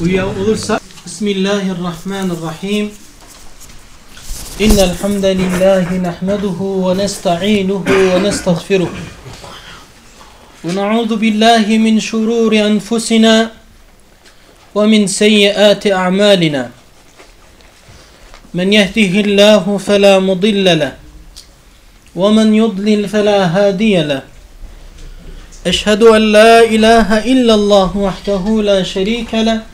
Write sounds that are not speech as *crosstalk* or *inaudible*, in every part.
Uyuyan olursa Bismillahirrahmanirrahim İnnel hamdelellahi nahmeduhu ve nesta'inuhu ve nestağfiruh ve na'udhu billahi min şururi enfusina ve min seyyiati a'malina Men yehdihillahu fela mudille leh men yudlil fela hadiye leh أشهد أن لا إله إلا الله وحده لا شريك له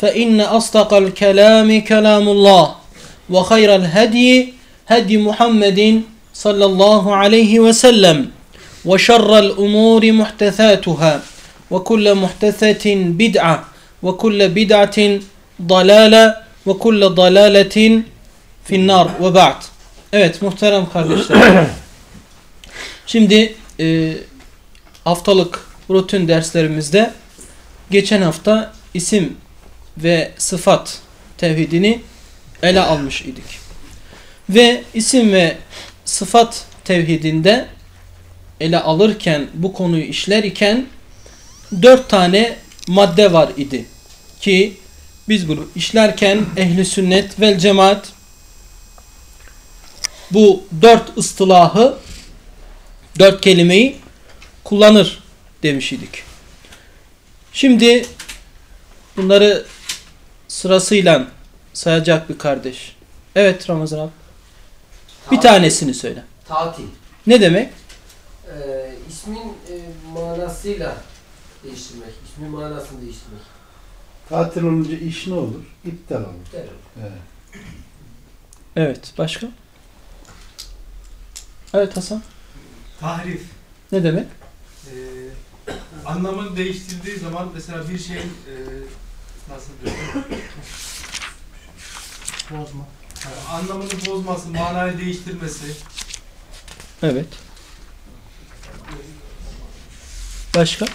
فإن أصدق الكلام كلام الله وخير الهدي هدي محمد صلى الله عليه وسلم وشر الأمور محدثاتها وكل محدثة بدعة وكل بدعة ضلالة وكل ضلالة في النار وبعد Evet muhterem kardeşler. Şimdi e, haftalık rutin derslerimizde geçen hafta isim ve sıfat tevhidini ele almış idik. Ve isim ve sıfat tevhidinde ele alırken bu konuyu işler iken dört tane madde var idi. Ki biz bunu işlerken ehli sünnet vel cemaat bu dört ıstılahı dört kelimeyi kullanır demiş idik. Şimdi bunları sırasıyla sayacak bir kardeş. Evet Ramazan abi. Bir Tatil. tanesini söyle. Tatil. Ne demek? Ee, ismin e, manasıyla değiştirmek. İsmin manasını değiştirmek. Tatil olunca iş ne olur? İptal olur. Derim. Evet. Evet. Başka? Evet Hasan. Tahrif. Ne demek? Ee, anlamını değiştirdiği zaman mesela bir şeyin e, nasıl diyorum? Bozma. Yani anlamını bozması, manayı değiştirmesi. Evet. Başka?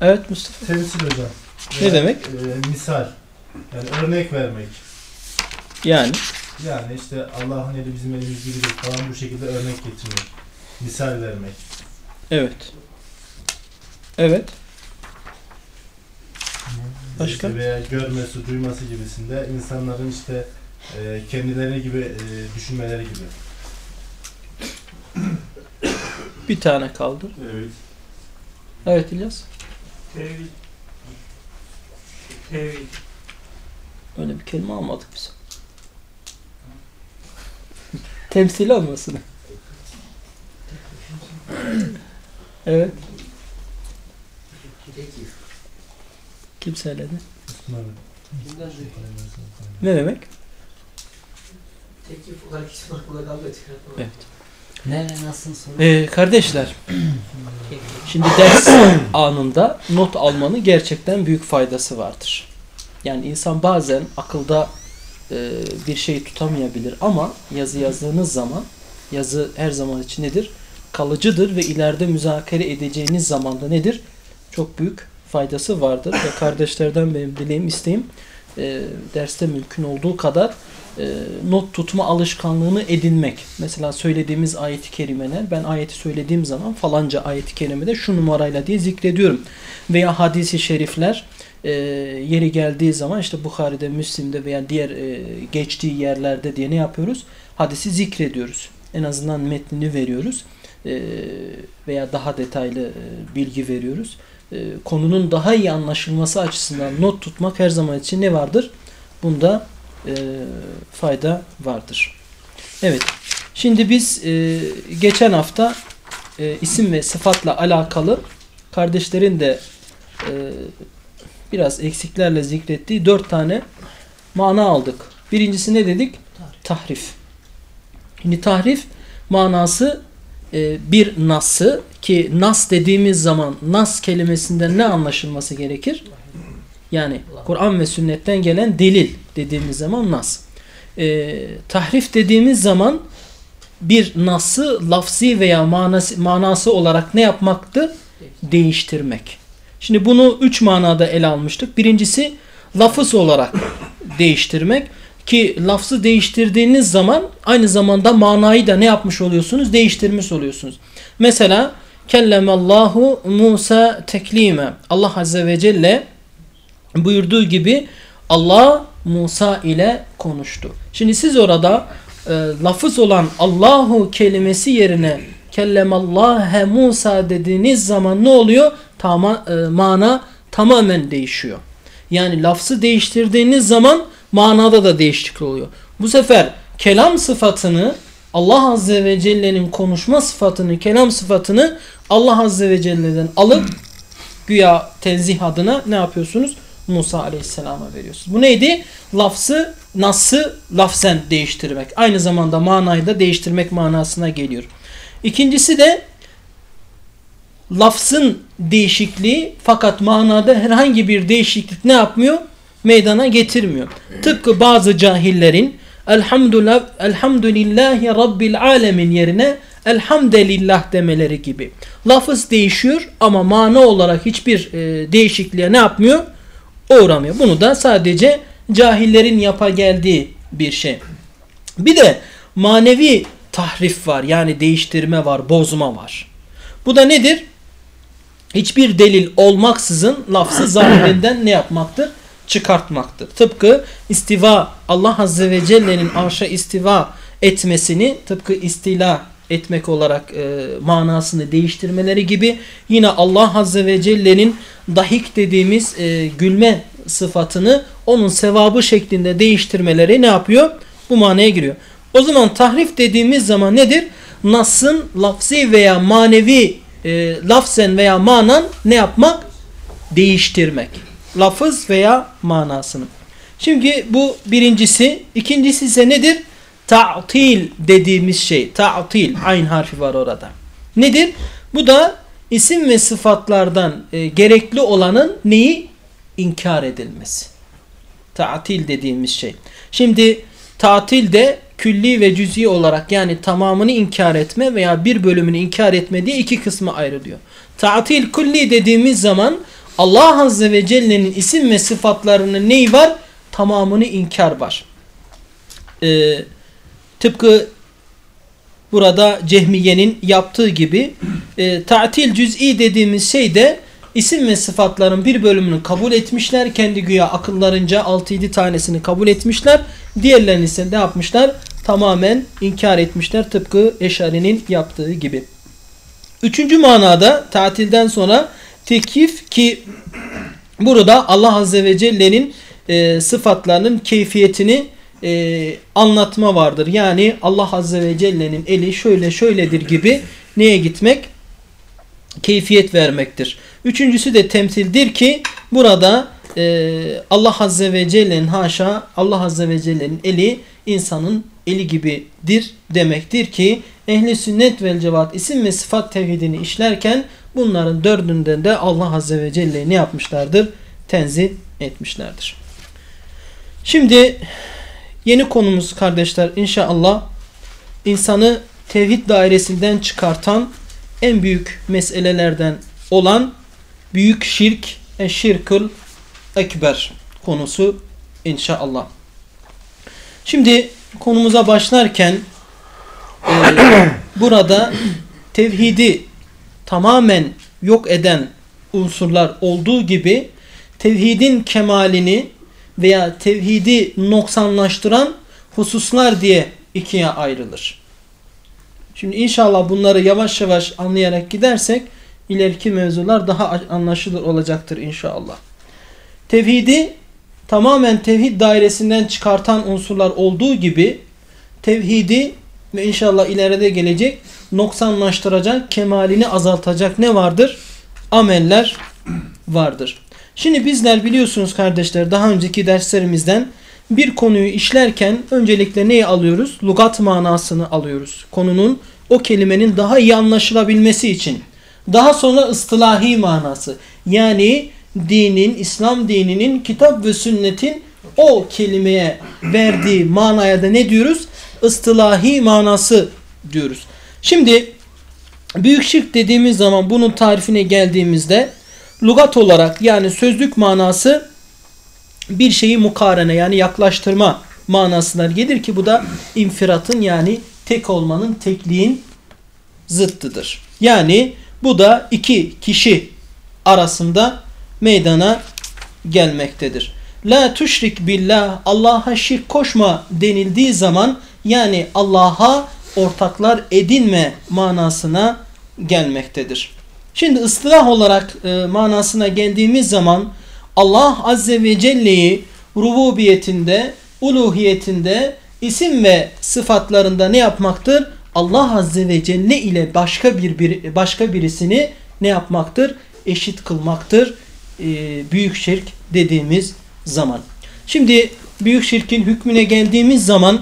Evet Mustafa. Temsil hocam. Ne demek? e, misal. Yani örnek vermek. Yani Yani işte Allah'ın eli bizim elimiz gibidir falan bu şekilde örnek getirmek. Misal vermek. evet. Evet. Başka? İşte veya görmesi, duyması gibisinde insanların işte e, kendileri gibi e, düşünmeleri gibi. *clears throat* Bir tane kaldı. Evet. Evet İlyas. Tevhid. Tevhid. Öyle bir kelime almadık biz. *laughs* Temsil olmasın. *laughs* evet. Tekif. Kim söyledi? Kimden? Ne demek? Tekif olarak isim hakkında kavga çıkartma. Evet. Ne nasıl soru? Ee, kardeşler, şimdi ders *coughs* anında not almanın gerçekten büyük faydası vardır. Yani insan bazen akılda e, bir şey tutamayabilir ama yazı yazdığınız zaman yazı her zaman için nedir? Kalıcıdır ve ileride müzakere edeceğiniz zamanda nedir? Çok büyük faydası vardır ve kardeşlerden benim dileğim isteğim e, derste mümkün olduğu kadar e, not tutma alışkanlığını edinmek. Mesela söylediğimiz ayet-i kerimeler ben ayeti söylediğim zaman falanca ayet-i kerimede şu numarayla diye zikrediyorum. Veya hadisi şerifler e, yeri geldiği zaman işte Bukhari'de, Müslim'de veya diğer e, geçtiği yerlerde diye ne yapıyoruz? Hadisi zikrediyoruz. En azından metnini veriyoruz. E, veya daha detaylı e, bilgi veriyoruz. E, konunun daha iyi anlaşılması açısından not tutmak her zaman için ne vardır? Bunda e, fayda vardır. Evet. Şimdi biz e, geçen hafta e, isim ve sıfatla alakalı kardeşlerin de e, biraz eksiklerle zikrettiği dört tane mana aldık. Birincisi ne dedik? Tahrif. Şimdi tahrif manası e, bir nası ki nas dediğimiz zaman nas kelimesinden ne anlaşılması gerekir? Yani Kur'an ve sünnetten gelen delil dediğimiz zaman nas. E, tahrif dediğimiz zaman bir nası lafzi veya manası, manası olarak ne yapmaktı? Değiştirmek. Şimdi bunu üç manada ele almıştık. Birincisi lafız olarak değiştirmek. Ki lafzı değiştirdiğiniz zaman aynı zamanda manayı da ne yapmış oluyorsunuz? Değiştirmiş oluyorsunuz. Mesela kellemallahu Musa teklime. Allah Azze ve Celle buyurduğu gibi Allah Musa ile konuştu. Şimdi siz orada e, lafız olan Allahu kelimesi yerine kellemallâhe Musa dediğiniz zaman ne oluyor? Tama, e, mana tamamen değişiyor. Yani lafzı değiştirdiğiniz zaman manada da değişiklik oluyor. Bu sefer kelam sıfatını Allah Azze ve Celle'nin konuşma sıfatını, kelam sıfatını Allah Azze ve Celle'den alıp güya tenzih adına ne yapıyorsunuz? Musa Aleyhisselam'a veriyorsunuz. Bu neydi? Lafzı, nası lafzen değiştirmek. Aynı zamanda manayı da değiştirmek manasına geliyor. İkincisi de lafzın değişikliği fakat manada herhangi bir değişiklik ne yapmıyor? Meydana getirmiyor. Tıpkı bazı cahillerin elhamdülillah, elhamdülillahi rabbil alemin yerine elhamdülillah demeleri gibi. Lafız değişiyor ama mana olarak hiçbir e, değişikliğe ne yapmıyor? Uğramıyor. Bunu da sadece cahillerin yapa geldiği bir şey. Bir de manevi tahrif var. Yani değiştirme var, bozma var. Bu da nedir? Hiçbir delil olmaksızın lafzı *coughs* zahirinden ne yapmaktır? Çıkartmaktır. Tıpkı istiva Allah Azze ve Celle'nin arşa istiva etmesini tıpkı istila etmek olarak e, manasını değiştirmeleri gibi yine Allah Azze ve Celle'nin dahik dediğimiz e, gülme sıfatını onun sevabı şeklinde değiştirmeleri ne yapıyor? Bu manaya giriyor. O zaman tahrif dediğimiz zaman nedir? Nas'ın lafzi veya manevi e, lafzen veya manan ne yapmak? Değiştirmek. Lafız veya manasını. Şimdi bu birincisi. ikincisi ise nedir? Ta'til dediğimiz şey. Ta'til. Ayn harfi var orada. Nedir? Bu da isim ve sıfatlardan e, gerekli olanın neyi? İnkar edilmesi. Ta'til dediğimiz şey. Şimdi tatil de külli ve cüz'i olarak yani tamamını inkar etme veya bir bölümünü inkar etme diye iki kısma ayrılıyor. Tatil külli dediğimiz zaman Allah Azze ve Celle'nin isim ve sıfatlarının neyi var? Tamamını inkar var. Ee, tıpkı burada Cehmiye'nin yaptığı gibi e, tatil cüz'i dediğimiz şey de isim ve sıfatların bir bölümünü kabul etmişler. Kendi güya akıllarınca 6-7 tanesini kabul etmişler. Diğerlerini ise ne yapmışlar? Tamamen inkar etmişler. Tıpkı Eşari'nin yaptığı gibi. Üçüncü manada tatilden sonra tekif ki burada Allah Azze ve Celle'nin e, sıfatlarının keyfiyetini e, anlatma vardır. Yani Allah Azze ve Celle'nin eli şöyle şöyledir gibi neye gitmek? Keyfiyet vermektir. Üçüncüsü de temsildir ki burada e, Allah Azze ve Celle'nin haşa Allah Azze ve Celle'nin eli insanın eli gibidir demektir ki ehli sünnet vel cevat isim ve sıfat tevhidini işlerken bunların dördünden de Allah Azze ve Celle'yi ne yapmışlardır? Tenzih etmişlerdir. Şimdi yeni konumuz kardeşler inşallah insanı tevhid dairesinden çıkartan en büyük meselelerden olan büyük şirk, eşşirkül ekber konusu inşallah. Şimdi konumuza başlarken e, burada tevhidi tamamen yok eden unsurlar olduğu gibi tevhidin kemalini veya tevhidi noksanlaştıran hususlar diye ikiye ayrılır. Şimdi inşallah bunları yavaş yavaş anlayarak gidersek ileriki mevzular daha anlaşılır olacaktır inşallah. Tevhidi tamamen tevhid dairesinden çıkartan unsurlar olduğu gibi tevhidi ve inşallah ileride gelecek noksanlaştıracak, kemalini azaltacak ne vardır? Ameller vardır. Şimdi bizler biliyorsunuz kardeşler daha önceki derslerimizden bir konuyu işlerken öncelikle neyi alıyoruz? Lugat manasını alıyoruz. Konunun o kelimenin daha iyi anlaşılabilmesi için. Daha sonra ıstılahi manası. Yani dinin, İslam dininin kitap ve sünnetin o kelimeye verdiği manaya da ne diyoruz? Istılahi manası diyoruz. Şimdi büyük şirk dediğimiz zaman bunun tarifine geldiğimizde lugat olarak yani sözlük manası bir şeyi mukarene yani yaklaştırma manasına gelir ki bu da infiratın yani tek olmanın tekliğin zıttıdır. Yani bu da iki kişi arasında meydana gelmektedir. La tuşrik billah Allah'a şirk koşma denildiği zaman yani Allah'a ortaklar edinme manasına gelmektedir. Şimdi ıslah olarak e, manasına geldiğimiz zaman Allah Azze ve Celle'yi rububiyetinde, uluhiyetinde, isim ve sıfatlarında ne yapmaktır? Allah Azze ve Celle ile başka bir, bir başka birisini ne yapmaktır? Eşit kılmaktır. E, büyük şirk dediğimiz zaman. Şimdi büyük şirkin hükmüne geldiğimiz zaman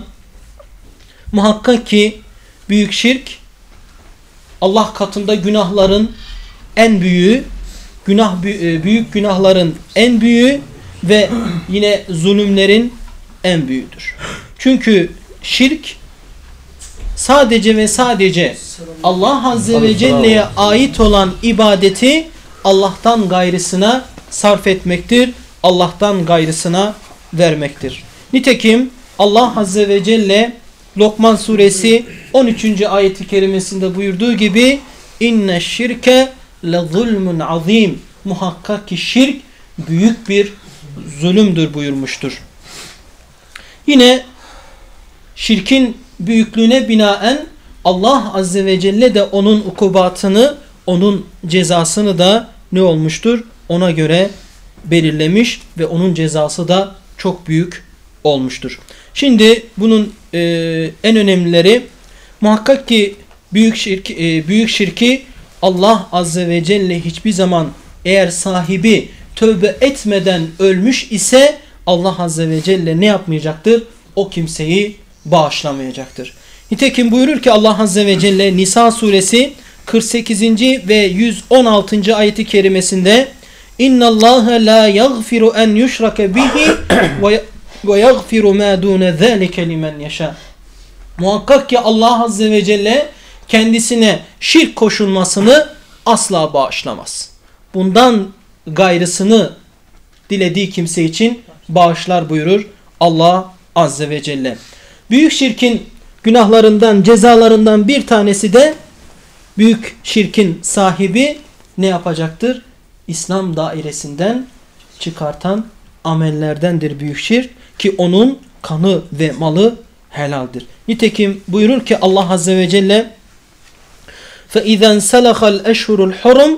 muhakkak ki büyük şirk Allah katında günahların en büyüğü, günah büyük günahların en büyüğü ve yine zulümlerin en büyüğüdür. Çünkü şirk sadece ve sadece Allah Azze ve Celle'ye ait olan ibadeti Allah'tan gayrısına sarf etmektir. Allah'tan gayrısına vermektir. Nitekim Allah Azze ve Celle Lokman suresi 13. ayeti kerimesinde buyurduğu gibi inne şirke le zulmun azim muhakkak ki şirk büyük bir zulümdür buyurmuştur. Yine şirkin büyüklüğüne binaen Allah Azze ve Celle de onun ukubatını, onun cezasını da ne olmuştur? Ona göre belirlemiş ve onun cezası da çok büyük olmuştur. Şimdi bunun e, en önemlileri muhakkak ki büyük şirk e, büyük şirki Allah azze ve celle hiçbir zaman eğer sahibi tövbe etmeden ölmüş ise Allah azze ve celle ne yapmayacaktır? O kimseyi bağışlamayacaktır. Nitekim buyurur ki Allah azze ve celle Nisa suresi 48. ve 116. ayeti kerimesinde İnna Allah la yaghfiru en yushrake bihi ve yaghfiru ma dun zalika limen yasha. Muhakkak ki Allah azze ve celle kendisine şirk koşulmasını asla bağışlamaz. Bundan gayrısını dilediği kimse için bağışlar buyurur Allah azze ve celle. Büyük şirkin günahlarından, cezalarından bir tanesi de büyük şirkin sahibi ne yapacaktır? İslam dairesinden çıkartan amellerdendir büyük şirk ki onun kanı ve malı helaldir. Nitekim buyurur ki Allah Azze ve Celle فَاِذَا انْسَلَخَ الْاَشْهُرُ الْحُرُمْ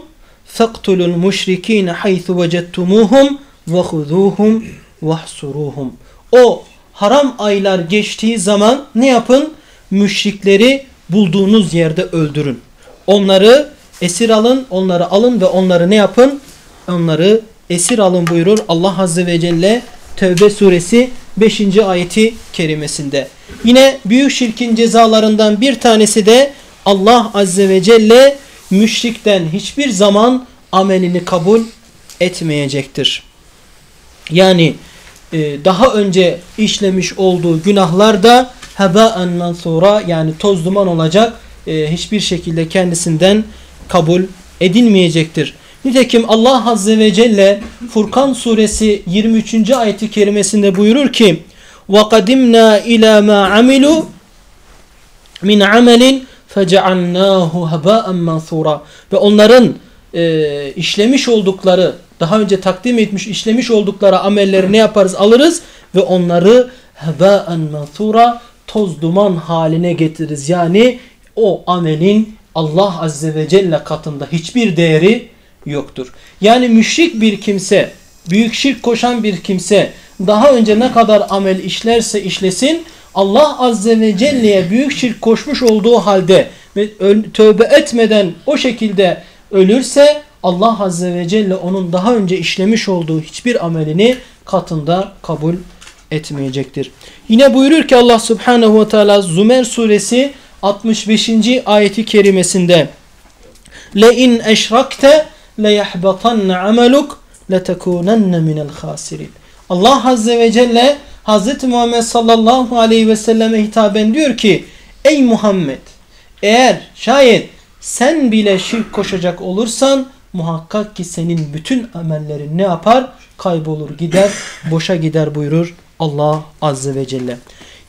فَاقْتُلُوا الْمُشْرِك۪ينَ حَيْثُ وَجَدْتُمُوهُمْ وَخُذُوهُمْ وَحْصُرُوهُمْ O haram aylar geçtiği zaman ne yapın? Müşrikleri bulduğunuz yerde öldürün. Onları esir alın, onları alın ve onları ne yapın? Onları esir alın buyurur Allah Azze ve Celle Tevbe suresi 5. ayeti kerimesinde. Yine büyük şirkin cezalarından bir tanesi de Allah Azze ve Celle müşrikten hiçbir zaman amelini kabul etmeyecektir. Yani e, daha önce işlemiş olduğu günahlar da hebaen mansura yani toz duman olacak e, hiçbir şekilde kendisinden kabul edilmeyecektir. Nitekim Allah Azze ve Celle Furkan suresi 23. ayeti kerimesinde buyurur ki وَقَدِمْنَا اِلَى مَا عَمِلُوا مِنْ عَمَلٍ فَجَعَلْنَاهُ هَبَاءً مَنْثُورًا Ve onların e, işlemiş oldukları, daha önce takdim etmiş, işlemiş oldukları amelleri ne yaparız? Alırız ve onları hebaen manthura toz duman haline getiririz. Yani o amelin Allah Azze ve Celle katında hiçbir değeri yoktur. Yani müşrik bir kimse, büyük şirk koşan bir kimse daha önce ne kadar amel işlerse işlesin Allah Azze ve Celle'ye büyük şirk koşmuş olduğu halde ve tövbe etmeden o şekilde ölürse Allah Azze ve Celle onun daha önce işlemiş olduğu hiçbir amelini katında kabul etmeyecektir. Yine buyurur ki Allah Subhanahu ve Teala Zümer suresi 65. ayeti kerimesinde Le in eşrakte le yahbatanna ameluk le tekunenne minel khasirin. Allah Azze ve Celle Hazreti Muhammed sallallahu aleyhi ve selleme hitaben diyor ki Ey Muhammed eğer şayet sen bile şirk koşacak olursan muhakkak ki senin bütün amellerin ne yapar? Kaybolur gider, *laughs* boşa gider buyurur Allah Azze ve Celle.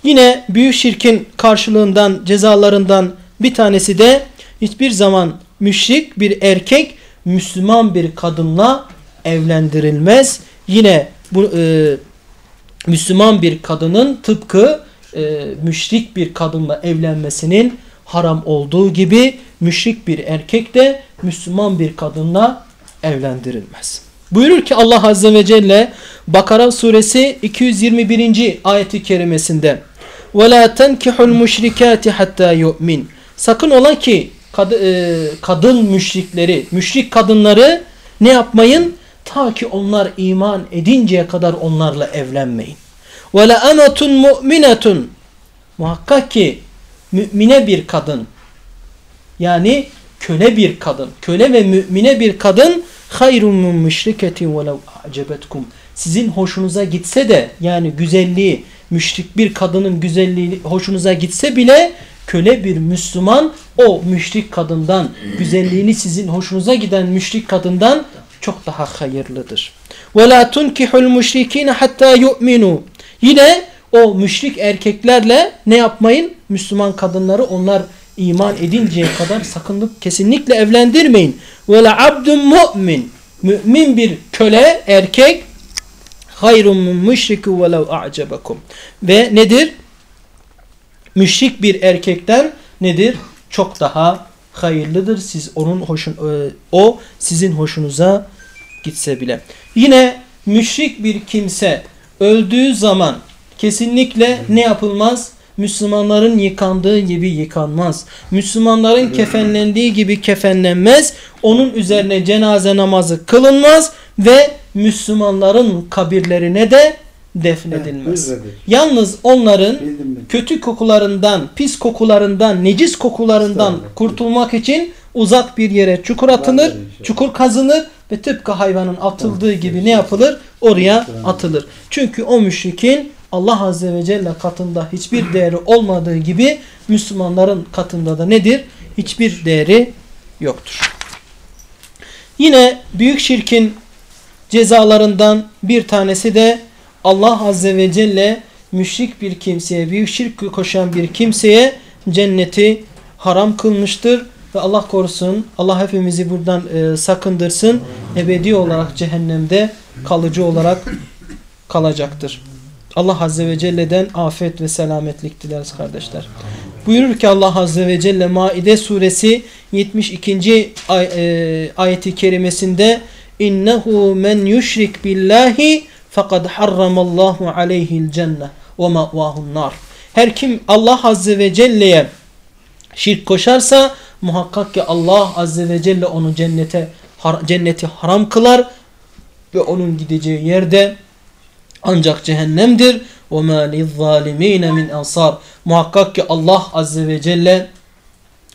Yine büyük şirkin karşılığından, cezalarından bir tanesi de hiçbir zaman müşrik bir erkek Müslüman bir kadınla evlendirilmez. Yine bu e, Müslüman bir kadının tıpkı e, müşrik bir kadınla evlenmesinin haram olduğu gibi müşrik bir erkek de Müslüman bir kadınla evlendirilmez. Buyurur ki Allah Azze ve Celle Bakara suresi 221. ayeti kerimesinde وَلَا تَنْكِحُ الْمُشْرِكَاتِ حَتَّى يُؤْمِنْ Sakın ola ki kad e, kadın müşrikleri, müşrik kadınları ne yapmayın? Ta ki onlar iman edinceye kadar onlarla evlenmeyin. Ve la emetun mu'minetun muhakkak ki mümine bir kadın yani köle bir kadın, köle ve mümine bir kadın hayrun min müşriketin ve lev acebetkum. Sizin hoşunuza gitse de yani güzelliği müşrik bir kadının güzelliği hoşunuza gitse bile köle bir Müslüman o müşrik kadından, güzelliğini sizin hoşunuza giden müşrik kadından çok daha hayırlıdır. وَلَا تُنْكِحُ الْمُشْرِك۪ينَ حَتَّى يُؤْمِنُوا Yine o müşrik erkeklerle ne yapmayın? Müslüman kadınları onlar iman edinceye kadar sakınlık kesinlikle evlendirmeyin. Ve abdun mu'min. Mümin bir köle erkek hayrun min müşriku velev a'cebekum. Ve nedir? Müşrik bir erkekten nedir? Çok daha hayırlıdır. Siz onun hoşun e, o sizin hoşunuza gitse bile. Yine müşrik bir kimse öldüğü zaman kesinlikle ne yapılmaz? Müslümanların yıkandığı gibi yıkanmaz. Müslümanların kefenlendiği gibi kefenlenmez. Onun üzerine cenaze namazı kılınmaz ve Müslümanların kabirlerine de defnedilmez. Yalnız onların kötü kokularından, pis kokularından, necis kokularından kurtulmak için uzak bir yere çukur atılır, çukur kazınır ve tıpkı hayvanın atıldığı gibi ne yapılır? Oraya atılır. Çünkü o müşrikin Allah Azze ve Celle katında hiçbir değeri olmadığı gibi Müslümanların katında da nedir? Hiçbir değeri yoktur. Yine büyük şirkin cezalarından bir tanesi de Allah Azze ve Celle müşrik bir kimseye, büyük şirk koşan bir kimseye cenneti haram kılmıştır. Ve Allah korusun, Allah hepimizi buradan e, sakındırsın. Ebedi olarak cehennemde kalıcı olarak kalacaktır. Allah Azze ve Celle'den afet ve selametlik dileriz kardeşler. Buyurur ki Allah Azze ve Celle Maide suresi 72. Ay, e, ayeti kerimesinde innehu men yushrik billahi fakad harramallahu aleyhil cenne ve ma'vahun nar. Her kim Allah Azze ve Celle'ye şirk koşarsa muhakkak ki Allah Azze ve Celle onu cennete cenneti haram kılar ve onun gideceği yerde ancak cehennemdir. وَمَا لِلظَّالِم۪ينَ min ansar. Muhakkak ki Allah Azze ve Celle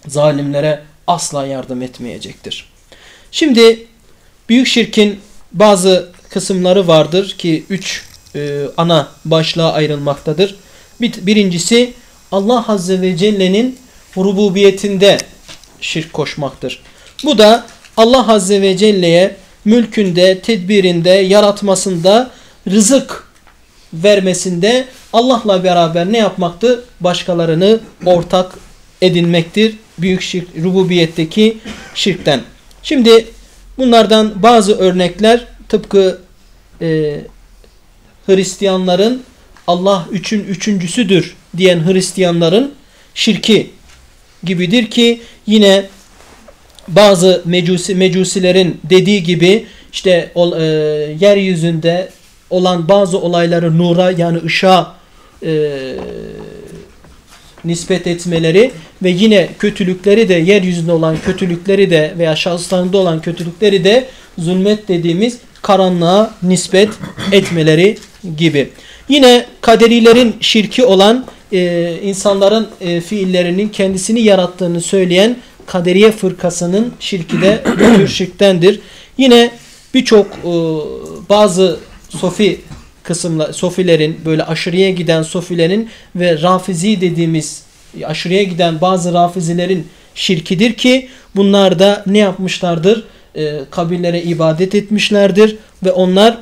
zalimlere asla yardım etmeyecektir. Şimdi büyük şirkin bazı kısımları vardır ki üç e, ana başlığa ayrılmaktadır. Bir, birincisi Allah Azze ve Celle'nin rububiyetinde şirk koşmaktır. Bu da Allah Azze ve Celle'ye mülkünde, tedbirinde, yaratmasında rızık vermesinde Allah'la beraber ne yapmaktı? Başkalarını ortak edinmektir. Büyük şirk, rububiyetteki şirkten. Şimdi bunlardan bazı örnekler tıpkı e, Hristiyanların Allah üçün üçüncüsüdür diyen Hristiyanların şirki gibidir ki yine bazı mecusi mecusilerin dediği gibi işte ol, e, yeryüzünde olan bazı olayları nura yani ışığa e, nispet etmeleri ve yine kötülükleri de yeryüzünde olan kötülükleri de veya şahıslarında olan kötülükleri de zulmet dediğimiz karanlığa nispet etmeleri gibi. Yine kaderilerin şirki olan e, insanların e, fiillerinin kendisini yarattığını söyleyen kaderiye fırkasının şirki de bu *clears throat* tür şirktendir. Yine birçok e, bazı sofi kısımla sofilerin böyle aşırıya giden sofilerin ve rafizi dediğimiz aşırıya giden bazı rafizilerin şirkidir ki bunlar da ne yapmışlardır? E, kabirlere ibadet etmişlerdir ve onlar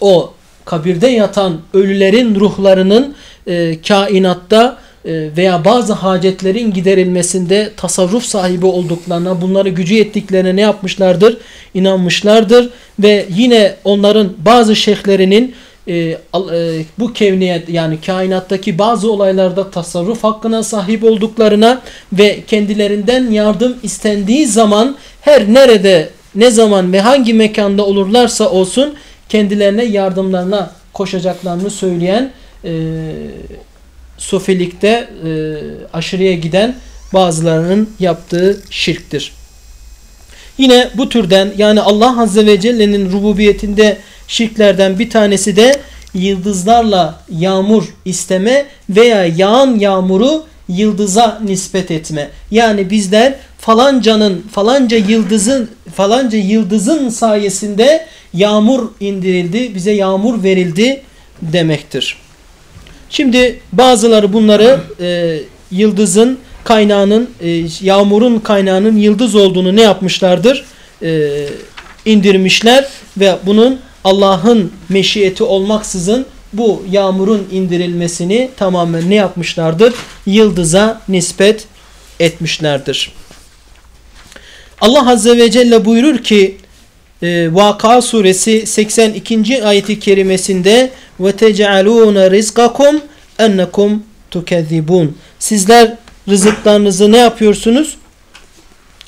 o kabirde yatan ölülerin ruhlarının e, kainatta e, veya bazı hacetlerin giderilmesinde tasarruf sahibi olduklarına, bunları gücü yettiklerine ne yapmışlardır? İnanmışlardır ve yine onların bazı şeyhlerinin e, al- e, bu kevniyet yani kainattaki bazı olaylarda tasarruf hakkına sahip olduklarına ve kendilerinden yardım istendiği zaman her nerede ne zaman ve hangi mekanda olurlarsa olsun kendilerine yardımlarına koşacaklarını söyleyen e, sofilikte e, aşırıya giden bazılarının yaptığı şirktir. Yine bu türden yani Allah Azze ve Celle'nin rububiyetinde şirklerden bir tanesi de yıldızlarla yağmur isteme veya yağan yağmuru yıldıza nispet etme. Yani bizler falancanın falanca yıldızın falanca yıldızın sayesinde yağmur indirildi, bize yağmur verildi demektir. Şimdi bazıları bunları e, yıldızın kaynağının e, yağmurun kaynağının yıldız olduğunu ne yapmışlardır? E, indirmişler ve bunun Allah'ın meşiyeti olmaksızın bu yağmurun indirilmesini tamamen ne yapmışlardır? Yıldıza nispet etmişlerdir. Allah Azze ve Celle buyurur ki e, Vaka suresi 82. ayeti kerimesinde tec'alûne rizqakum ennekum tukezzibun. Sizler rızıklarınızı ne yapıyorsunuz?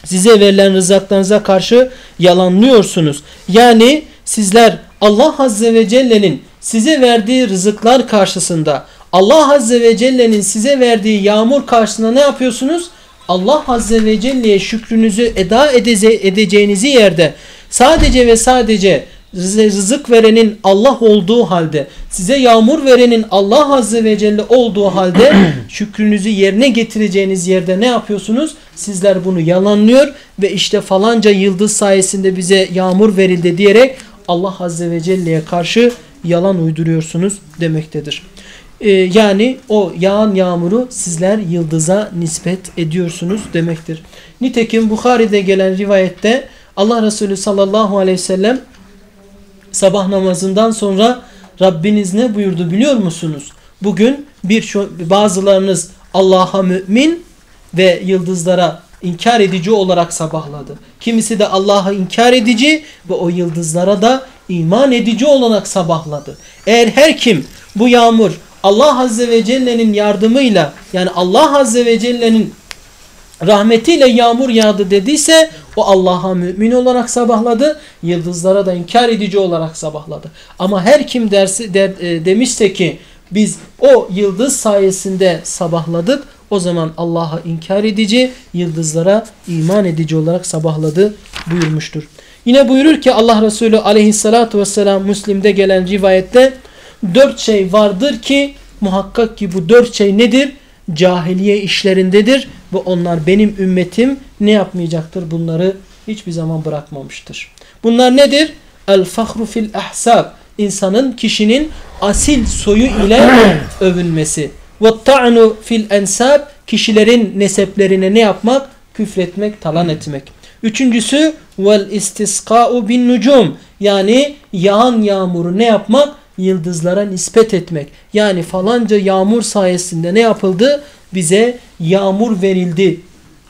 Size verilen rızıklarınıza karşı yalanlıyorsunuz. Yani sizler Allah Azze ve Celle'nin size verdiği rızıklar karşısında Allah Azze ve Celle'nin size verdiği yağmur karşısında ne yapıyorsunuz? Allah Azze ve Celle'ye şükrünüzü eda edece- edeceğinizi yerde sadece ve sadece size rızık verenin Allah olduğu halde size yağmur verenin Allah Azze ve Celle olduğu halde *clears throat* şükrünüzü yerine getireceğiniz yerde ne yapıyorsunuz? Sizler bunu yalanlıyor ve işte falanca yıldız sayesinde bize yağmur verildi diyerek Allah Azze ve Celle'ye karşı yalan uyduruyorsunuz demektedir. Ee, yani o yağan yağmuru sizler yıldıza nispet ediyorsunuz demektir. Nitekim Bukhari'de gelen rivayette Allah Resulü sallallahu aleyhi ve sellem sabah namazından sonra Rabbiniz ne buyurdu biliyor musunuz? Bugün bir bazılarınız Allah'a mümin ve yıldızlara inkar edici olarak sabahladı. Kimisi de Allah'a inkar edici ve o yıldızlara da iman edici olarak sabahladı. Eğer her kim bu yağmur Allah Azze ve Celle'nin yardımıyla yani Allah Azze ve Celle'nin rahmetiyle yağmur yağdı dediyse o Allah'a mümin olarak sabahladı. Yıldızlara da inkar edici olarak sabahladı. Ama her kim dersi der, e, demişse ki biz o yıldız sayesinde sabahladık o zaman Allah'a inkar edici, yıldızlara iman edici olarak sabahladı buyurmuştur. Yine buyurur ki Allah Resulü aleyhissalatu vesselam Müslim'de gelen rivayette dört şey vardır ki muhakkak ki bu dört şey nedir? Cahiliye işlerindedir ve onlar benim ümmetim ne yapmayacaktır? Bunları hiçbir zaman bırakmamıştır. Bunlar nedir? El fahru fil ahsab. İnsanın, kişinin asil soyu ile *clears throat* övünmesi. Ve ta'nu fil ensab. Kişilerin neseplerine ne yapmak? Küfretmek, talan etmek. Üçüncüsü vel istiska'u bin nucum. Yani yağan yağmuru ne yapmak? Yıldızlara nispet etmek. Yani falanca yağmur sayesinde ne yapıldı? Bize yağmur verildi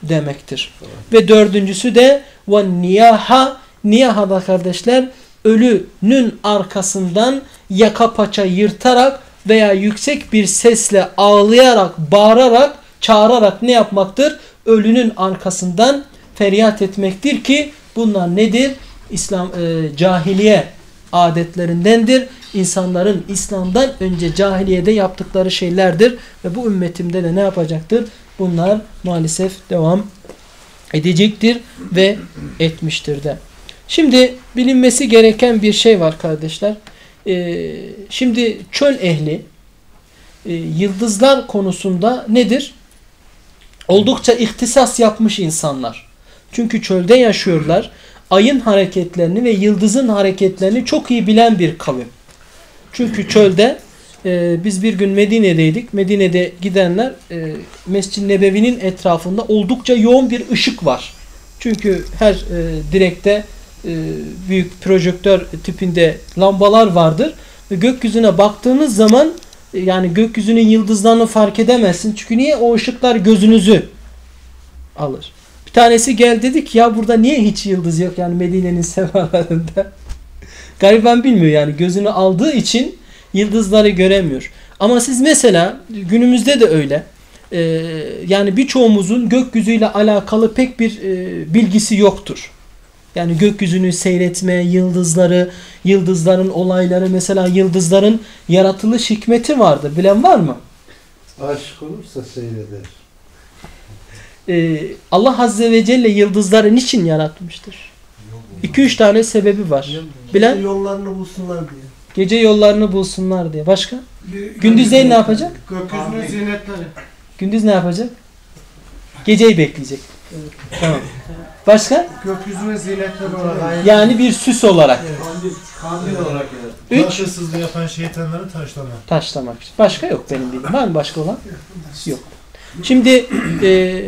demektir. Ve dördüncüsü de ve niyaha. Niyaha da kardeşler ölünün arkasından yaka paça yırtarak veya yüksek bir sesle ağlayarak, bağırarak, çağırarak ne yapmaktır? Ölünün arkasından feryat etmektir ki bunlar nedir? İslam e, cahiliye adetlerindendir. İnsanların İslam'dan önce cahiliyede yaptıkları şeylerdir ve bu ümmetimde de ne yapacaktır? Bunlar maalesef devam edecektir ve etmiştir de. Şimdi bilinmesi gereken bir şey var kardeşler. Ee, şimdi çöl ehli e, yıldızlar konusunda nedir? Oldukça ihtisas yapmış insanlar. Çünkü çölde yaşıyorlar. Ayın hareketlerini ve yıldızın hareketlerini çok iyi bilen bir kavim. Çünkü çölde e, biz bir gün Medine'deydik. Medine'de gidenler e, Mescid-i Nebevi'nin etrafında oldukça yoğun bir ışık var. Çünkü her e, direkte e, büyük projektör tipinde lambalar vardır. Ve gökyüzüne baktığınız zaman e, yani gökyüzünün yıldızlarını fark edemezsin. Çünkü niye? O ışıklar gözünüzü alır. Bir tanesi gel dedi ki ya burada niye hiç yıldız yok yani Medine'nin *laughs* semalarında. Gariban bilmiyor yani gözünü aldığı için yıldızları göremiyor. Ama siz mesela günümüzde de öyle. Ee, yani birçoğumuzun gökyüzüyle alakalı pek bir e, bilgisi yoktur. Yani gökyüzünü seyretme, yıldızları, yıldızların olayları mesela yıldızların yaratılış hikmeti vardır. Bilen var mı? Aşık olursa seyreder. Ee, Allah Azze ve Celle yıldızları niçin yaratmıştır? 2-3 tane sebebi var. Bilen yollarını bulsunlar diye. gece yollarını bulsunlar diye. Başka? Gündüzleyin ne yapacak? Gökyüzünün zinetleri. Gündüz ne yapacak? Geceyi bekleyecek. Tamam. Başka? Gökyüzünün zinetleri olarak. Yani bir süs olarak. Kandil olarak Üç, Hırsızlığı yapan şeytanları taşlamak. taşlamak. Başka yok benim bildiğim. Var mı başka olan? Yok. Şimdi e,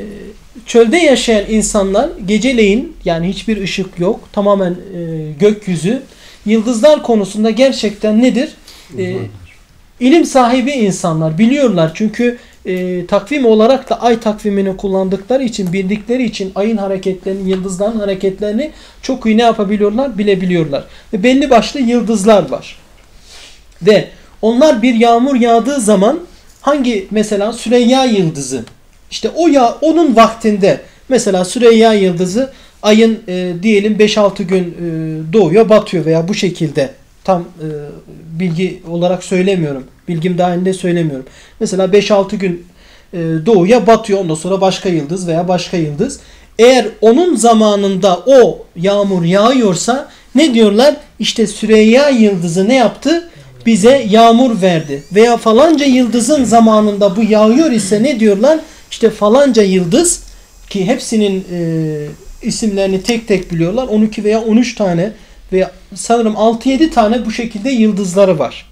çölde yaşayan insanlar geceleyin yani hiçbir ışık yok. Tamamen e, gökyüzü. Yıldızlar konusunda gerçekten nedir? E, ilim sahibi insanlar biliyorlar çünkü e, takvim olarak da ay takvimini kullandıkları için bildikleri için ayın hareketlerini yıldızların hareketlerini çok iyi ne yapabiliyorlar? Bilebiliyorlar. Ve belli başlı yıldızlar var. Ve onlar bir yağmur yağdığı zaman hangi mesela Süreyya yıldızı işte o ya onun vaktinde mesela Süreyya yıldızı ayın e, diyelim 5-6 gün e, doğuyor batıyor veya bu şekilde tam e, bilgi olarak söylemiyorum. Bilgim dahilinde söylemiyorum. Mesela 5-6 gün e, doğuya batıyor ondan sonra başka yıldız veya başka yıldız. Eğer onun zamanında o yağmur yağıyorsa ne diyorlar? İşte Süreyya yıldızı ne yaptı? Bize yağmur verdi. Veya falanca yıldızın zamanında bu yağıyor ise ne diyorlar? İşte falanca yıldız ki hepsinin e, isimlerini tek tek biliyorlar. 12 veya 13 tane veya sanırım 6-7 tane bu şekilde yıldızları var.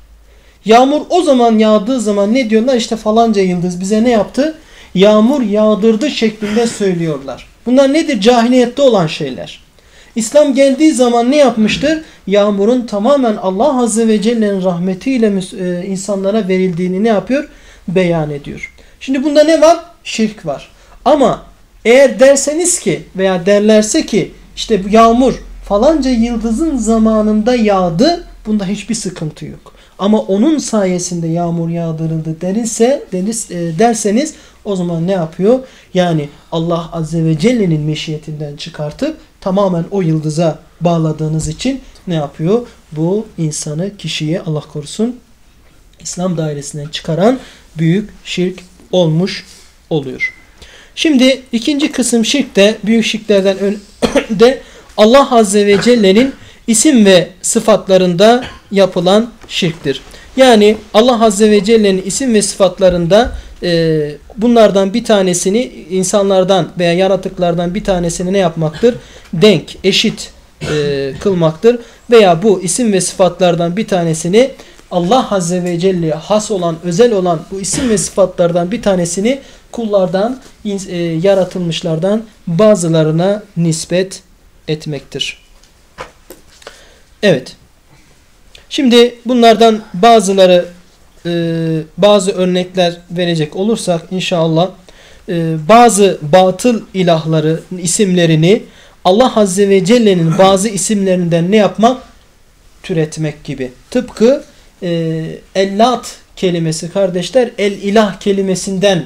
Yağmur o zaman yağdığı zaman ne diyorlar? İşte falanca yıldız bize ne yaptı? Yağmur yağdırdı şeklinde söylüyorlar. Bunlar nedir? Cahiliyette olan şeyler. İslam geldiği zaman ne yapmıştır? Yağmurun tamamen Allah Azze ve Celle'nin rahmetiyle e, insanlara verildiğini ne yapıyor? Beyan ediyor. Şimdi bunda ne var? Şirk var. Ama eğer derseniz ki veya derlerse ki işte yağmur falanca yıldızın zamanında yağdı bunda hiçbir sıkıntı yok. Ama onun sayesinde yağmur yağdırıldı denirse, deniz, e, derseniz o zaman ne yapıyor? Yani Allah Azze ve Celle'nin meşiyetinden çıkartıp tamamen o yıldıza bağladığınız için ne yapıyor? Bu insanı, kişiyi Allah korusun İslam dairesinden çıkaran büyük şirk olmuş oluyor. Şimdi ikinci kısım şirk de büyük şirklerden önde *coughs* Allah Azze ve Celle'nin isim ve sıfatlarında yapılan şirktir. Yani Allah Azze ve Celle'nin isim ve sıfatlarında e, bunlardan bir tanesini insanlardan veya yaratıklardan bir tanesini ne yapmaktır? Denk, eşit e, kılmaktır. Veya bu isim ve sıfatlardan bir tanesini Allah Azze ve Celle'ye has olan, özel olan bu isim ve sıfatlardan bir tanesini kullardan, e, yaratılmışlardan bazılarına nispet etmektir. Evet. Şimdi bunlardan bazıları e, bazı örnekler verecek olursak inşallah e, bazı batıl ilahları isimlerini Allah Azze ve Celle'nin bazı isimlerinden ne yapmak? Türetmek gibi. Tıpkı e, ellat kelimesi kardeşler el ilah kelimesinden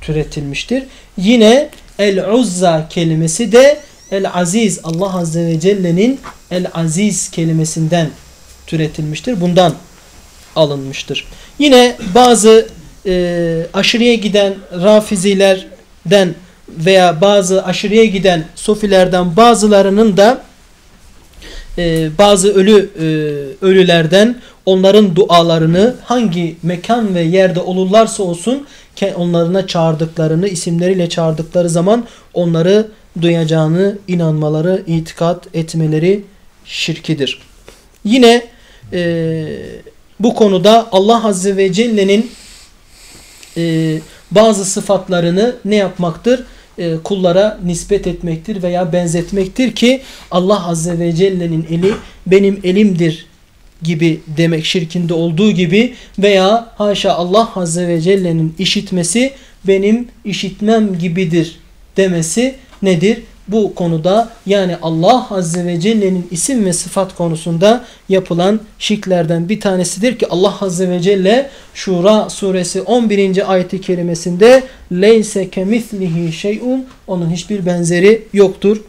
türetilmiştir. Yine El-Uzza kelimesi de El-Aziz Allah Azze ve Celle'nin El-Aziz kelimesinden türetilmiştir. Bundan alınmıştır. Yine bazı e, aşırıya giden rafizilerden veya bazı aşırıya giden sofilerden bazılarının da e, bazı ölü e, ölülerden onların dualarını hangi mekan ve yerde olurlarsa olsun onlarına çağırdıklarını isimleriyle çağırdıkları zaman onları duyacağını inanmaları, itikat etmeleri şirkidir. Yine e, bu konuda Allah Azze ve Celle'nin e, bazı sıfatlarını ne yapmaktır? E, kullara nispet etmektir veya benzetmektir ki Allah Azze ve Celle'nin eli benim elimdir gibi demek şirkinde olduğu gibi veya haşa Allah Azze ve Celle'nin işitmesi benim işitmem gibidir demesi nedir? Bu konuda yani Allah Azze ve Celle'nin isim ve sıfat konusunda yapılan şirklerden bir tanesidir ki Allah Azze ve Celle Şura suresi 11. ayeti kerimesinde leyse kemislihi şey'un onun hiçbir benzeri yoktur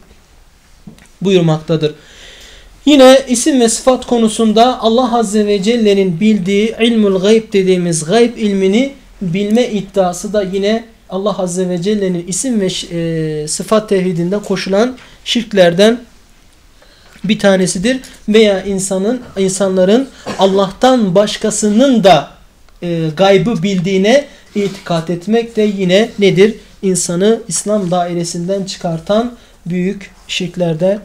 buyurmaktadır. Yine isim ve sıfat konusunda Allah Azze ve Celle'nin bildiği ilmul gayb dediğimiz gayb ilmini bilme iddiası da yine Allah Azze ve Celle'nin isim ve e, sıfat tevhidinde koşulan şirklerden bir tanesidir. Veya insanın insanların Allah'tan başkasının da e, gaybı bildiğine itikat etmek de yine nedir? İnsanı İslam dairesinden çıkartan büyük şirklerde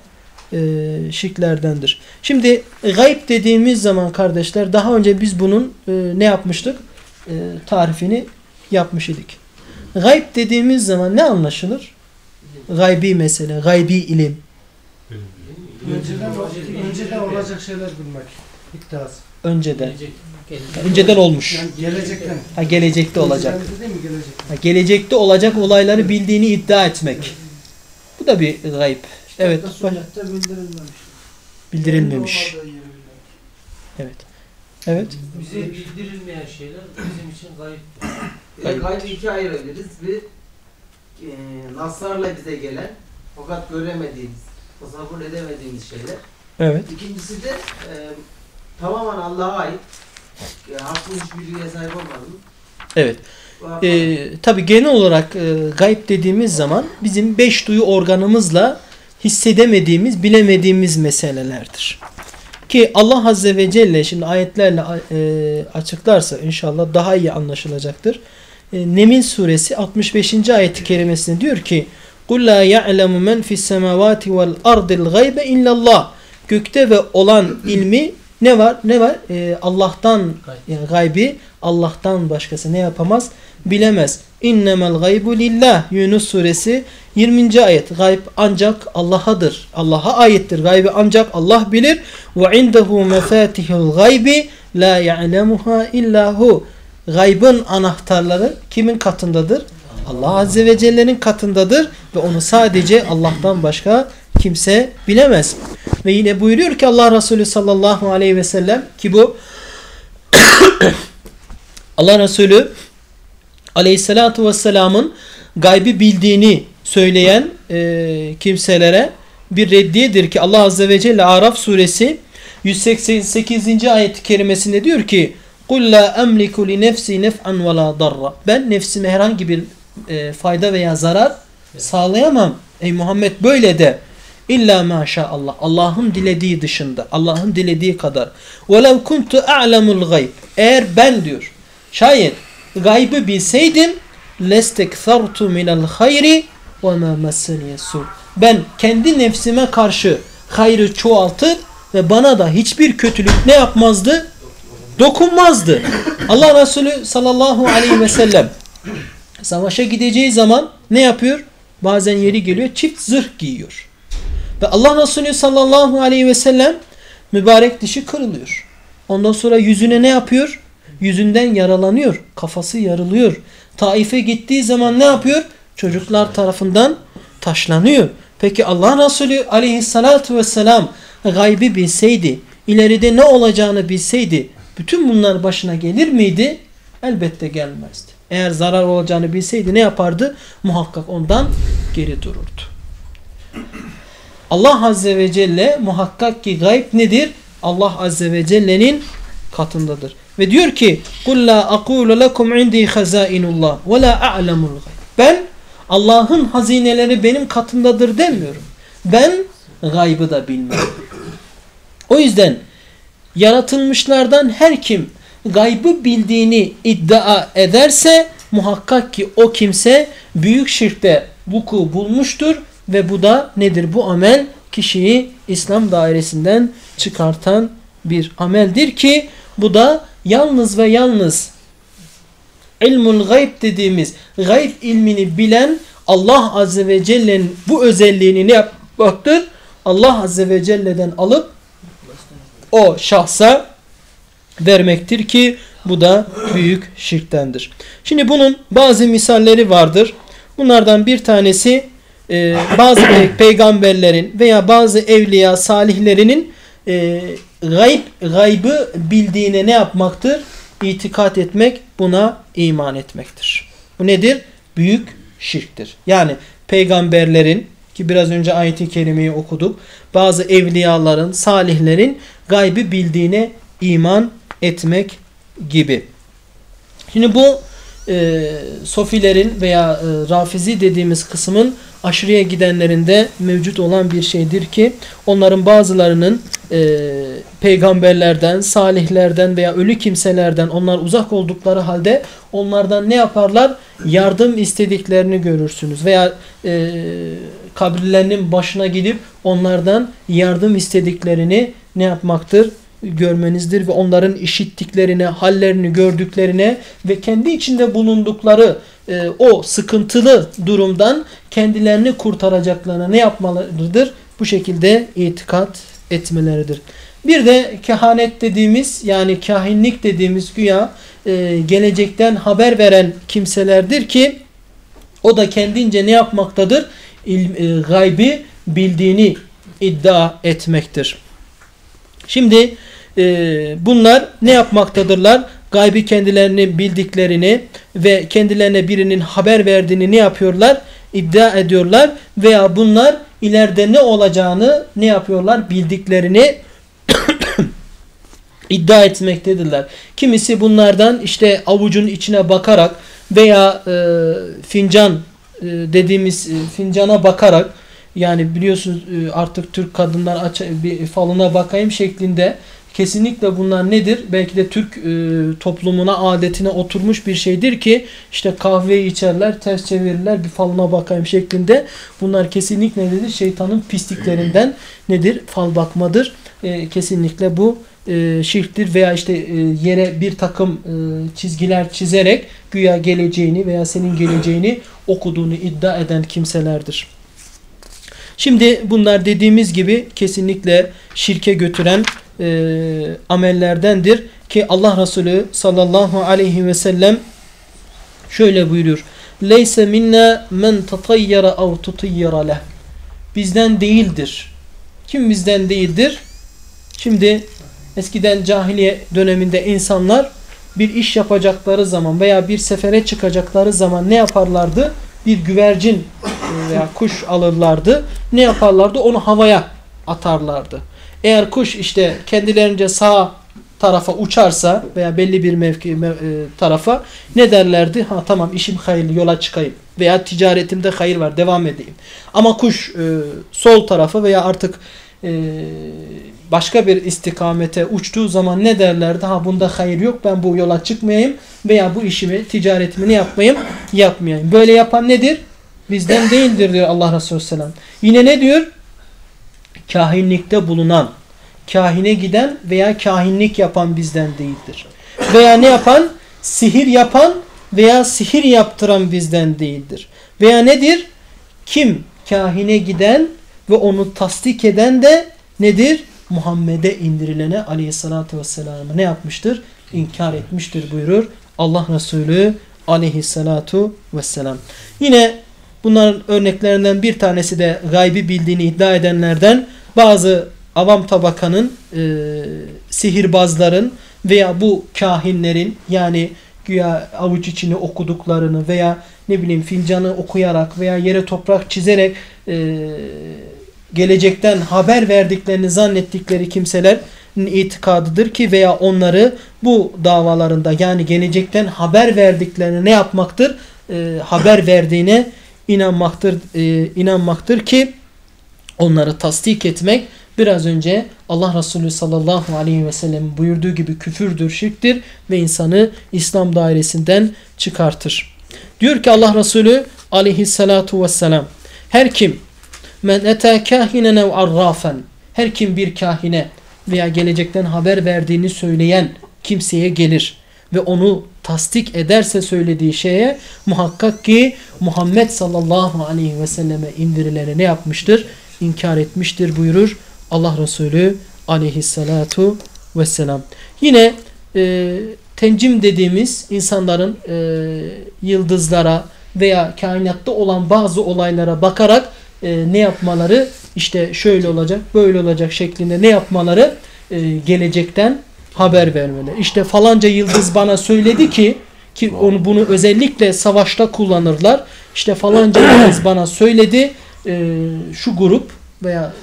e, şirklerdendir. Şimdi gayb dediğimiz zaman kardeşler daha önce biz bunun e, ne yapmıştık? E, tarifini yapmış idik. Gayb dediğimiz zaman ne anlaşılır? Gaybi mesele, gaybi ilim. Önceden, önceden olacak şeyler bilmek. İddiası. Önceden. Önceden olmuş. Yani gelecekten. Ha, gelecekte olacak. Ha, gelecekte olacak olayları bildiğini iddia etmek. Bu da bir gayb. Evet. Sünnette bildirilmemiş. Bildirilmemiş. Evet. Evet. Bize bildirilmeyen şeyler bizim için gayb. Gayb. Gaybı ikiye ayırabiliriz. Bir e, naslarla bize gelen fakat göremediğimiz, tasavvur edemediğimiz şeyler. Evet. İkincisi de e, tamamen Allah'a ait. E, hakkın hiçbir bilgiye sahip olmadığımız. Evet. Ee, tabii genel olarak e, gayb dediğimiz zaman bizim beş duyu organımızla hissedemediğimiz, bilemediğimiz meselelerdir. Ki Allah Azze ve Celle şimdi ayetlerle e, açıklarsa inşallah daha iyi anlaşılacaktır. E, Neml suresi 65. ayet-i kerimesinde diyor ki قُلْ لَا يَعْلَمُ مَنْ فِي السَّمَوَاتِ وَالْاَرْضِ الْغَيْبَ اِلَّا اللّٰهِ Gökte ve olan ilmi ne var? Ne var? E, Allah'tan yani gaybi Allah'tan başkası ne yapamaz? Bilemez. İnnemel gaybu lillah. Yunus suresi 20. ayet. Gayb ancak Allah'adır. Allah'a aittir. Gaybi ancak Allah bilir. Ve indehu mefatihul gaybi la ya'lemuha illa hu. Gaybın anahtarları kimin katındadır? Allah Azze ve Celle'nin katındadır ve onu sadece Allah'tan başka kimse bilemez. Ve yine buyuruyor ki Allah Resulü sallallahu aleyhi ve sellem ki bu *coughs* Allah Resulü aleyhissalatu vesselamın gaybi bildiğini söyleyen e, kimselere bir reddiyedir ki Allah Azze ve Celle Araf suresi 188. ayet-i kerimesinde diyor ki قُلْ لَا أَمْلِكُ لِنَفْسِ نَفْعًا وَلَا ضَرَّ Ben nefsime herhangi bir e, fayda veya zarar sağlayamam. Ey Muhammed böyle de. İlla maşallah. Allah'ın dilediği dışında. Allah'ın dilediği kadar. وَلَوْ كُنْتُ أَعْلَمُ الْغَيْبِ Eğer ben diyor. Şayet gaybı bilseydim lestekzartu minel hayri ve ma massaniye su. Ben kendi nefsime karşı hayrı çoğaltır ve bana da hiçbir kötülük ne yapmazdı? Dokunmazdı. Allah Resulü sallallahu aleyhi ve sellem savaşa gideceği zaman ne yapıyor? Bazen yeri geliyor çift zırh giyiyor. Ve Allah Resulü sallallahu aleyhi ve sellem mübarek dişi kırılıyor. Ondan sonra yüzüne ne yapıyor? Yüzünden yaralanıyor. Kafası yarılıyor. Taif'e gittiği zaman ne yapıyor? Çocuklar tarafından taşlanıyor. Peki Allah Resulü aleyhissalatu vesselam gaybi bilseydi, ileride ne olacağını bilseydi, bütün bunlar başına gelir miydi? Elbette gelmezdi. Eğer zarar olacağını bilseydi ne yapardı? Muhakkak ondan geri dururdu. Allah Azze ve Celle muhakkak ki gayb nedir? Allah Azze ve Celle'nin katındadır. Ve diyor ki: "Kul la aqulu lekum indi hazainullah ve la a'lemul. Ben Allah'ın hazineleri benim katındadır demiyorum. Ben gaybı da bilmem. O yüzden yaratılmışlardan her kim gaybı bildiğini iddia ederse muhakkak ki o kimse büyük şirkte vuku bulmuştur ve bu da nedir? Bu amel kişiyi İslam dairesinden çıkartan bir ameldir ki bu da yalnız ve yalnız ilmul gayb dediğimiz gayb ilmini bilen Allah Azze ve Celle'nin bu özelliğini ne yapmaktır? Allah Azze ve Celle'den alıp o şahsa vermektir ki bu da büyük şirktendir. Şimdi bunun bazı misalleri vardır. Bunlardan bir tanesi e, bazı pe peygamberlerin veya bazı evliya salihlerinin e, gayb, gaybı bildiğine ne yapmaktır? İtikat etmek, buna iman etmektir. Bu nedir? Büyük şirktir. Yani peygamberlerin ki biraz önce ayeti kerimeyi okuduk. Bazı evliyaların, salihlerin gaybı bildiğine iman etmek gibi. Şimdi bu e, sofilerin veya e, rafizi dediğimiz kısmın aşırıya gidenlerinde mevcut olan bir şeydir ki onların bazılarının e, peygamberlerden, salihlerden veya ölü kimselerden onlar uzak oldukları halde onlardan ne yaparlar? Yardım istediklerini görürsünüz veya e, kabirlerinin başına gidip onlardan yardım istediklerini ne yapmaktır? Görmenizdir ve onların işittiklerine, hallerini gördüklerine ve kendi içinde bulundukları e, o sıkıntılı durumdan kendilerini kurtaracaklarına ne yapmalıdır? Bu şekilde itikat etmeleridir. Bir de kehanet dediğimiz yani kahinlik dediğimiz güya e, gelecekten haber veren kimselerdir ki o da kendince ne yapmaktadır? İlm, e, gaybi bildiğini iddia etmektir. Şimdi e, bunlar ne yapmaktadırlar? Gaybi kendilerini bildiklerini ve kendilerine birinin haber verdiğini ne yapıyorlar? İddia ediyorlar veya bunlar ileride ne olacağını ne yapıyorlar? Bildiklerini *coughs* iddia etmektedirler. Kimisi bunlardan işte avucun içine bakarak veya e, fincan e, dediğimiz e, fincana bakarak yani biliyorsunuz e, artık Türk kadınlar aç bir falına bakayım şeklinde kesinlikle bunlar nedir? Belki de Türk e, toplumuna adetine oturmuş bir şeydir ki işte kahveyi içerler, ters çevirirler, bir falına bakayım şeklinde. Bunlar kesinlikle nedir? Şeytanın pisliklerinden nedir? Fal bakmadır. E, kesinlikle bu şirktir veya işte yere bir takım çizgiler çizerek güya geleceğini veya senin geleceğini okuduğunu iddia eden kimselerdir. Şimdi bunlar dediğimiz gibi kesinlikle şirke götüren e, amellerdendir ki Allah Resulü sallallahu aleyhi ve sellem şöyle buyuruyor. Leyse minna men tatayyara av tutayyara leh. Bizden değildir. Kim bizden değildir? Şimdi eskiden cahiliye döneminde insanlar bir iş yapacakları zaman veya bir sefere çıkacakları zaman ne yaparlardı? Bir güvercin veya kuş alırlardı. Ne yaparlardı? Onu havaya atarlardı. Eğer kuş işte kendilerince sağ tarafa uçarsa veya belli bir mevki mev, e, tarafa ne derlerdi? Ha tamam işim hayırlı yola çıkayım veya ticaretimde hayır var devam edeyim. Ama kuş e, sol tarafa veya artık e, başka bir istikamete uçtuğu zaman ne derlerdi? Ha bunda hayır yok ben bu yola çıkmayayım veya bu işimi ticaretimi ne yapmayayım? Yapmayayım. Böyle yapan nedir? Bizden değildir diyor Allah Resulü Selam. Yine ne diyor? kahinlikte bulunan, kahine giden veya kahinlik yapan bizden değildir. Veya ne yapan? Sihir yapan veya sihir yaptıran bizden değildir. Veya nedir? Kim kahine giden ve onu tasdik eden de nedir? Muhammed'e indirilene aleyhissalatü vesselam'ı ne yapmıştır? İnkar etmiştir buyurur Allah Resulü aleyhissalatu vesselam. Yine bunların örneklerinden bir tanesi de gaybi bildiğini iddia edenlerden bazı avam tabakanın e, sihirbazların veya bu kahinlerin yani güya avuç içini okuduklarını veya ne bileyim fincanı okuyarak veya yere toprak çizerek e, gelecekten haber verdiklerini zannettikleri kimselerin itikadıdır ki veya onları bu davalarında yani gelecekten haber verdiklerini ne yapmaktır? E, haber verdiğine inanmaktır, e, inanmaktır ki onları tasdik etmek biraz önce Allah Resulü sallallahu aleyhi ve sellem buyurduğu gibi küfürdür, şirktir ve insanı İslam dairesinden çıkartır. Diyor ki Allah Resulü aleyhissalatu vesselam her kim men ete kahinen ev arrafen her kim bir kahine veya gelecekten haber verdiğini söyleyen kimseye gelir ve onu tasdik ederse söylediği şeye muhakkak ki Muhammed sallallahu aleyhi ve selleme indirilene ne yapmıştır? İnkar etmiştir buyurur Allah Resulü aleyhissalatu vesselam. Yine e, tencim dediğimiz insanların e, yıldızlara veya kainatta olan bazı olaylara bakarak e, ne yapmaları işte şöyle olacak böyle olacak şeklinde ne yapmaları e, gelecekten haber vermeleri. İşte falanca yıldız bana söyledi ki ki onu bunu özellikle savaşta kullanırlar. İşte falanca yıldız bana söyledi e, şu grup veya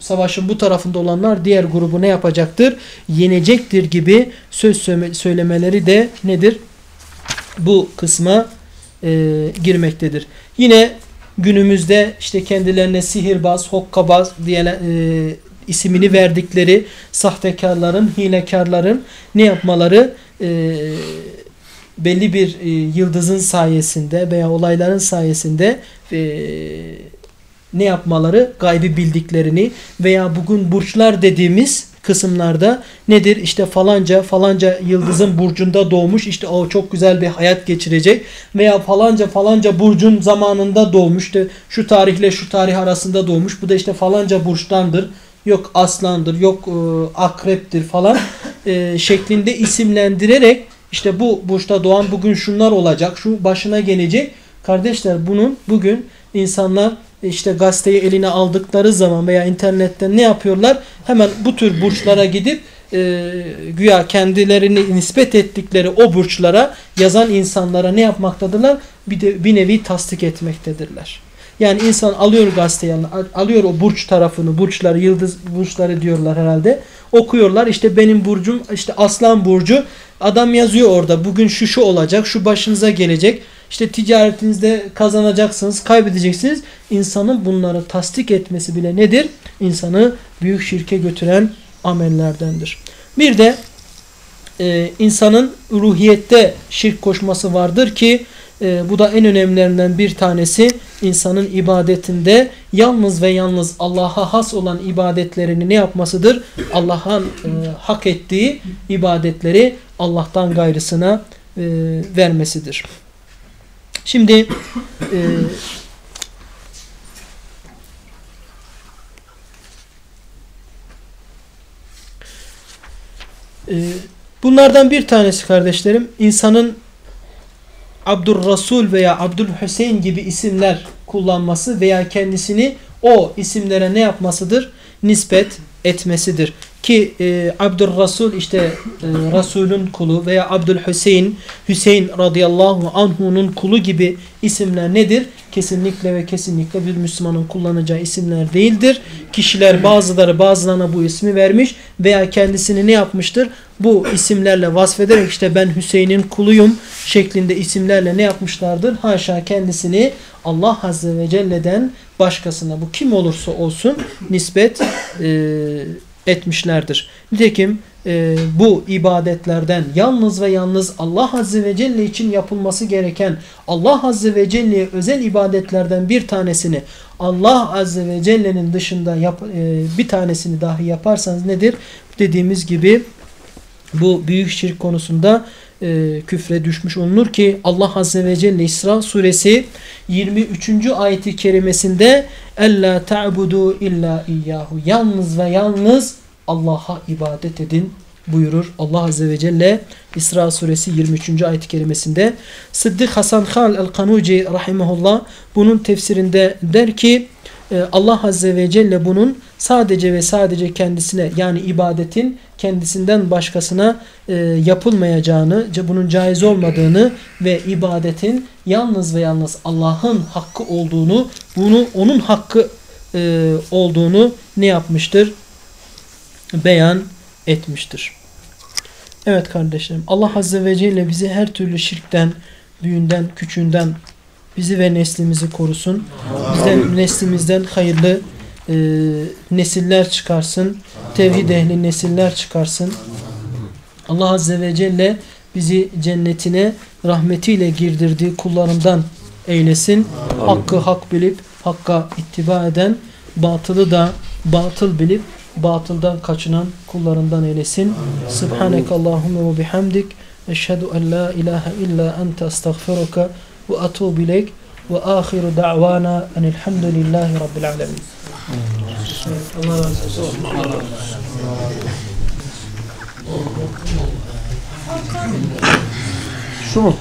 savaşın bu tarafında olanlar diğer grubu ne yapacaktır? Yenecektir gibi söz söylemeleri de nedir? Bu kısma e, girmektedir. Yine günümüzde işte kendilerine sihirbaz, hokkabaz diye e, isimini verdikleri sahtekarların, hilekarların ne yapmaları e, belli bir e, yıldızın sayesinde veya olayların sayesinde e, ne yapmaları? Gaybi bildiklerini veya bugün burçlar dediğimiz kısımlarda nedir? İşte falanca falanca yıldızın burcunda doğmuş işte o çok güzel bir hayat geçirecek veya falanca falanca burcun zamanında doğmuş işte şu tarihle şu tarih arasında doğmuş bu da işte falanca burçtandır yok aslandır yok e, akreptir falan e, şeklinde isimlendirerek işte bu burçta doğan bugün şunlar olacak şu başına gelecek kardeşler bunun bugün insanlar işte gazeteyi eline aldıkları zaman veya internetten ne yapıyorlar? Hemen bu tür burçlara gidip e, güya kendilerini nispet ettikleri o burçlara yazan insanlara ne yapmaktadırlar? Bir, de, bir nevi tasdik etmektedirler. Yani insan alıyor gazeteyi, alıyor o burç tarafını, burçları, yıldız burçları diyorlar herhalde. Okuyorlar işte benim burcum işte aslan burcu. Adam yazıyor orada bugün şu şu olacak, şu başınıza gelecek. İşte ticaretinizde kazanacaksınız, kaybedeceksiniz. İnsanın bunları tasdik etmesi bile nedir? İnsanı büyük şirke götüren amellerdendir. Bir de e, insanın ruhiyette şirk koşması vardır ki e, bu da en önemlilerinden bir tanesi insanın ibadetinde yalnız ve yalnız Allah'a has olan ibadetlerini ne yapmasıdır? Allah'ın e, hak ettiği ibadetleri Allah'tan gayrısına e, vermesidir. Şimdi e, e, bunlardan bir tanesi kardeşlerim insanın Abdurrasul veya Abdülhüseyin gibi isimler kullanması veya kendisini o isimlere ne yapmasıdır? Nispet etmesidir. Ki e, Abdülresul işte e, Resul'ün kulu veya Abdülhüseyin, Hüseyin radıyallahu anhu'nun kulu gibi isimler nedir? Kesinlikle ve kesinlikle bir Müslümanın kullanacağı isimler değildir. Kişiler bazıları bazılarına bu ismi vermiş veya kendisini ne yapmıştır? Bu isimlerle vasfederek işte ben Hüseyin'in kuluyum şeklinde isimlerle ne yapmışlardır? Haşa kendisini Allah Azze ve Celle'den başkasına bu kim olursa olsun nispet e, etmişlerdir. Nitekim e, bu ibadetlerden yalnız ve yalnız Allah Azze ve Celle için yapılması gereken Allah Azze ve Celle'ye özel ibadetlerden bir tanesini Allah Azze ve Celle'nin dışında yap, e, bir tanesini dahi yaparsanız nedir? Dediğimiz gibi bu büyük şirk konusunda e, küfre düşmüş olunur ki Allah Azze ve Celle İsra suresi 23. ayeti kerimesinde Ella ta'budu illa iyyahu yalnız ve yalnız Allah'a ibadet edin buyurur Allah Azze ve Celle İsra suresi 23. ayet-i kerimesinde. Sıddık Hasan Khal el-Kanuci rahimahullah bunun tefsirinde der ki Allah Azze ve Celle bunun sadece ve sadece kendisine yani ibadetin kendisinden başkasına e, yapılmayacağını, ca- bunun caiz olmadığını ve ibadetin yalnız ve yalnız Allah'ın hakkı olduğunu, bunu onun hakkı e, olduğunu ne yapmıştır? Beyan etmiştir. Evet kardeşlerim Allah Azze ve Celle bizi her türlü şirkten, büyüğünden, küçüğünden bizi ve neslimizi korusun. Bizden, neslimizden hayırlı e, nesiller çıkarsın. Tevhid ehli nesiller çıkarsın. Allah Azze ve Celle bizi cennetine rahmetiyle girdirdiği kullarından eylesin. Hakkı hak bilip hakka ittiba eden, batılı da batıl bilip batıldan kaçınan kullarından eylesin. Subhaneke Allahümme ve bihamdik. Eşhedü en la ilahe illa ente estağfiruka ve atubu ileyk. Ve ahiru da'vana enelhamdülillahi rabbil alemin. Allah razı olsun. Şu mu?